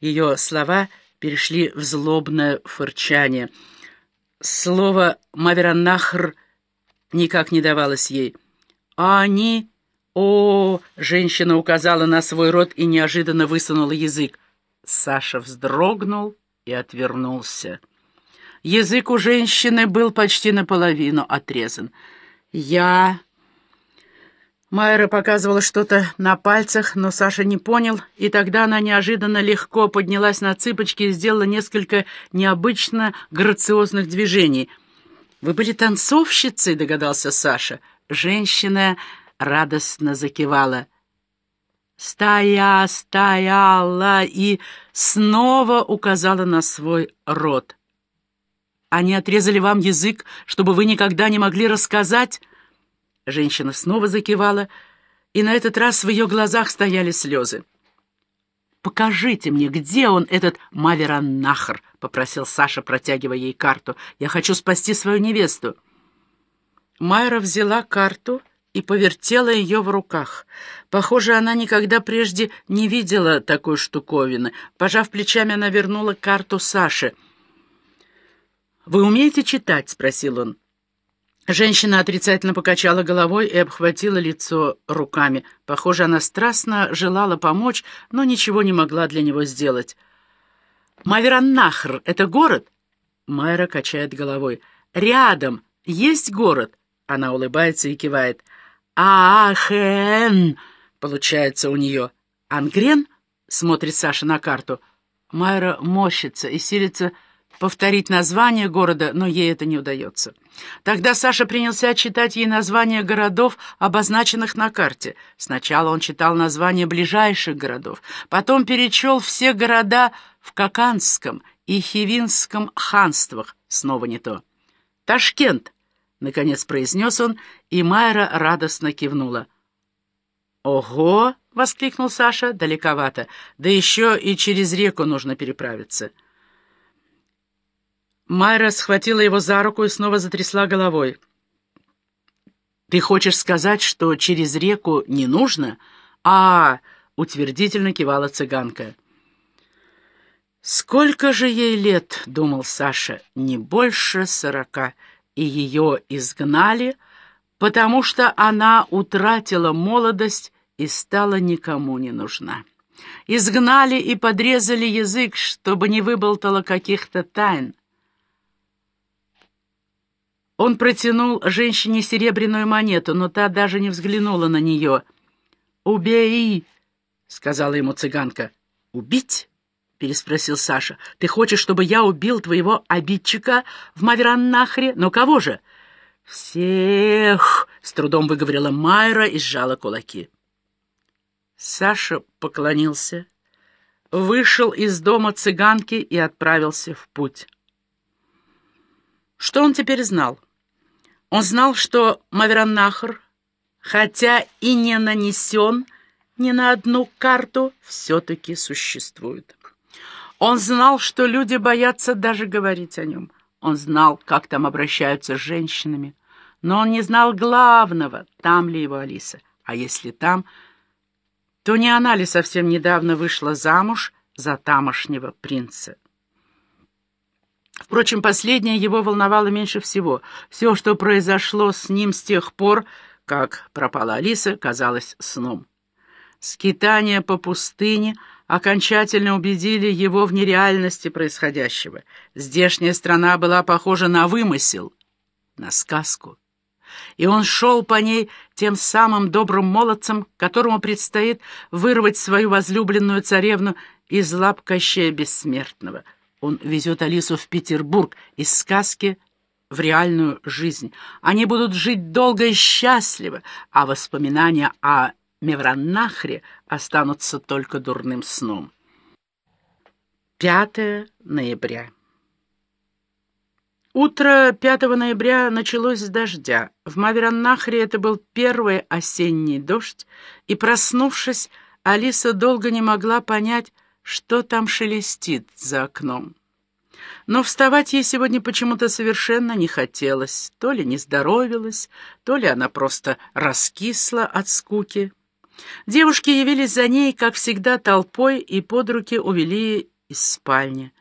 Ее слова перешли в злобное фырчание. Слово «мавераннахр» никак не давалось ей. А они... О, женщина указала на свой рот и неожиданно высунула язык. Саша вздрогнул и отвернулся. Язык у женщины был почти наполовину отрезан. «Я...» Майра показывала что-то на пальцах, но Саша не понял, и тогда она неожиданно легко поднялась на цыпочки и сделала несколько необычно грациозных движений. «Вы были танцовщицей?» — догадался Саша. Женщина радостно закивала. «Стоя, стояла!» и снова указала на свой рот. «Они отрезали вам язык, чтобы вы никогда не могли рассказать?» Женщина снова закивала, и на этот раз в ее глазах стояли слезы. «Покажите мне, где он, этот Мавераннахр?» — попросил Саша, протягивая ей карту. «Я хочу спасти свою невесту». Майра взяла карту и повертела ее в руках. Похоже, она никогда прежде не видела такой штуковины. Пожав плечами, она вернула карту Саше. «Вы умеете читать?» — спросил он. Женщина отрицательно покачала головой и обхватила лицо руками. Похоже, она страстно желала помочь, но ничего не могла для него сделать. «Мавераннахр — это город?» Майра качает головой. «Рядом есть город?» Она улыбается и кивает. «Ахен!» — получается у нее. «Ангрен?» — смотрит Саша на карту. Майра морщится и силится повторить название города, но ей это не удается. Тогда Саша принялся читать ей названия городов, обозначенных на карте. Сначала он читал названия ближайших городов, потом перечел все города в Каканском и Хивинском ханствах. Снова не то. «Ташкент», — наконец произнес он, и Майра радостно кивнула. «Ого!» — воскликнул Саша, далековато. «Да еще и через реку нужно переправиться». Майра схватила его за руку и снова затрясла головой. «Ты хочешь сказать, что через реку не нужно?» «А, — утвердительно кивала цыганка. «Сколько же ей лет?» — думал Саша. «Не больше сорока. И ее изгнали, потому что она утратила молодость и стала никому не нужна. Изгнали и подрезали язык, чтобы не выболтала каких-то тайн. Он протянул женщине серебряную монету, но та даже не взглянула на нее. «Убей!» — сказала ему цыганка. «Убить?» — переспросил Саша. «Ты хочешь, чтобы я убил твоего обидчика в Мавераннахре? Но кого же?» «Всех!» — с трудом выговорила Майра и сжала кулаки. Саша поклонился, вышел из дома цыганки и отправился в путь. Что он теперь знал? Он знал, что Мавераннахр, хотя и не нанесен ни на одну карту, все-таки существует. Он знал, что люди боятся даже говорить о нем. Он знал, как там обращаются с женщинами. Но он не знал главного, там ли его Алиса. А если там, то не она ли совсем недавно вышла замуж за тамошнего принца? Впрочем, последнее его волновало меньше всего. Все, что произошло с ним с тех пор, как пропала Алиса, казалось сном. Скитания по пустыне окончательно убедили его в нереальности происходящего. Здешняя страна была похожа на вымысел, на сказку. И он шел по ней тем самым добрым молодцем, которому предстоит вырвать свою возлюбленную царевну из лап Кощея Бессмертного — он везет Алису в Петербург из сказки в реальную жизнь. Они будут жить долго и счастливо, а воспоминания о Мевраннахре останутся только дурным сном. 5 ноября Утро 5 ноября началось с дождя. В Мавераннахре это был первый осенний дождь, и, проснувшись, Алиса долго не могла понять, что там шелестит за окном. Но вставать ей сегодня почему-то совершенно не хотелось. То ли не здоровилась, то ли она просто раскисла от скуки. Девушки явились за ней, как всегда, толпой и под руки увели из спальни.